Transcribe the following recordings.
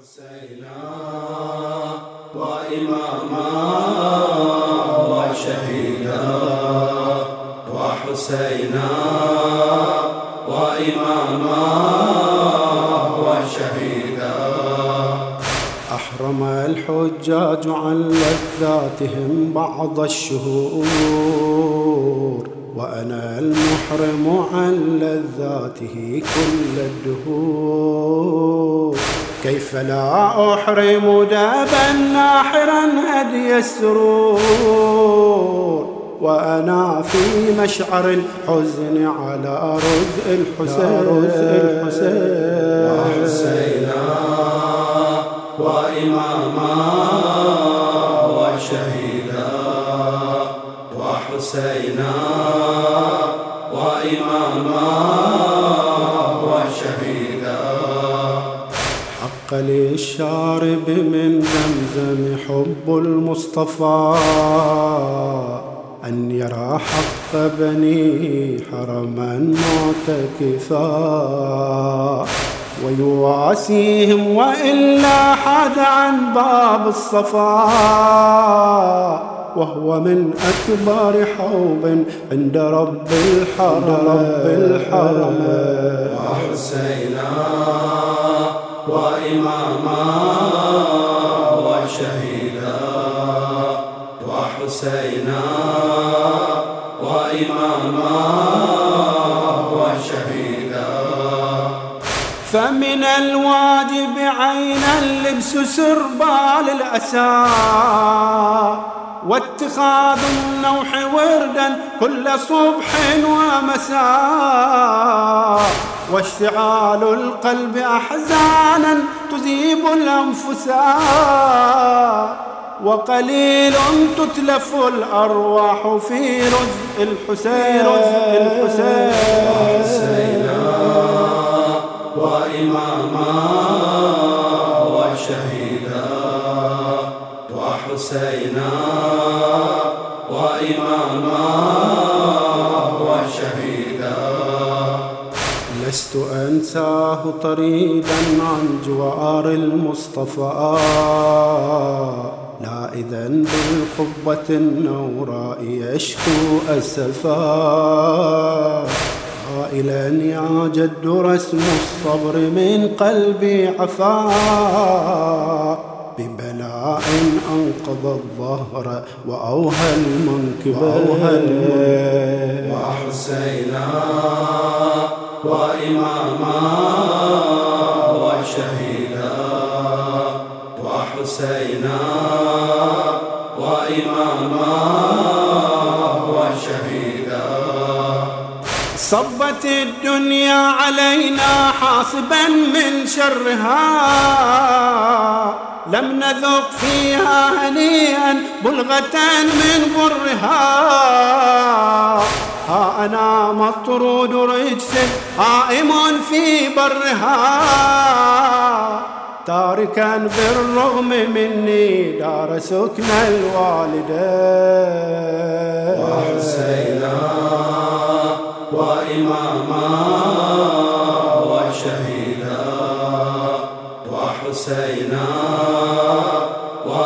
حسينا وإماما وشهيدا وحسينا وإماما وشهيدا. أحرم الحجاج عن لذاتهم بعض الشهور وأنا المحرم عن لذاته كل الدهور. كيف لا أحرم دابا ناحرا هدي السرور وأنا في مشعر الحزن على رزء الحسين. رزء الحسين. وحسينا وإماما وشهيدا. وحسينا وإماما وشهيدا. للشارب من زمزم حب المصطفى. أن يرى حق بني حرما معتكفا. ويواسيهم وإلا حاد عن باب الصفا. وهو من أكبر حوب عند رب الحرم. رب الحرم. وحسينا وإماما وشهيدا وحسينا وإماما وشهيدا. فمن الواجب عينا لبس سربال الأسى. واتخاذ النوح وردا كل صبح ومساء واشتعال القلب أحزانا تذيب الأنفس. وقليل تتلف الأرواح في رزء الحسين. الحسين وإماما وشهيدا وحسينا وإماما وشهيدا. لست أنساه طريدا عن جوار المصطفى. لا إذا بالقبة النوراء يشكو أسفا. قائلا يا جد رسم الصبر من قلبي عفا. ببلاء أنقض الظهر وأوهى المنكب وحسينا وإماما وشهيدا. وحسينا وإماما وشهيدا. صبت الدنيا علينا حاصبا من شرها. لم نذق فيها هنيئا بلغة من برها ها أنا مطرود رجس قائم في برها. تاركا بالرغم مني دار سكن الوالدين.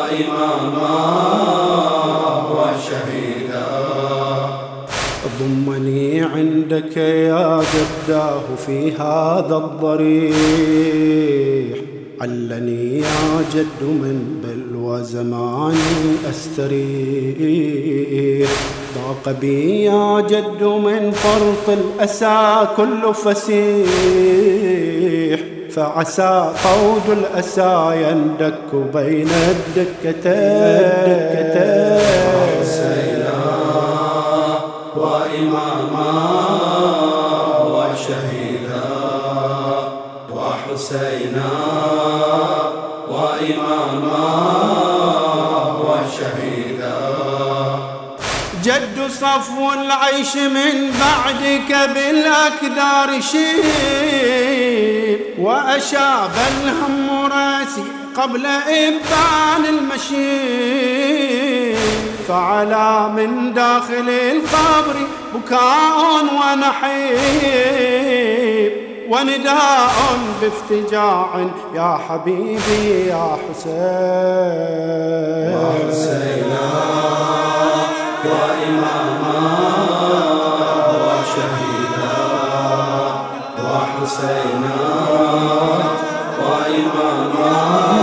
وإماما وشهيدا. ضمني عندك يا جداه في هذا الضريح. علني يا جد من بلوى زماني أستريح ضاق بي يا جد من فرط الأسى كل فسيح. فعسى قود الأسى يندك بين الدكتين وحسينا وإماما وشهيدا وحسينا وإماما جد صفو العيش من بعدك بالأكدار شيب وأشاب الهم راسي قبل إبان المشيب فعلى من داخل القبر بكاء ونحيب. ونداء بافتجاع. يا حبيبي يا حسين. حسينا وإماما حسينات وإمامات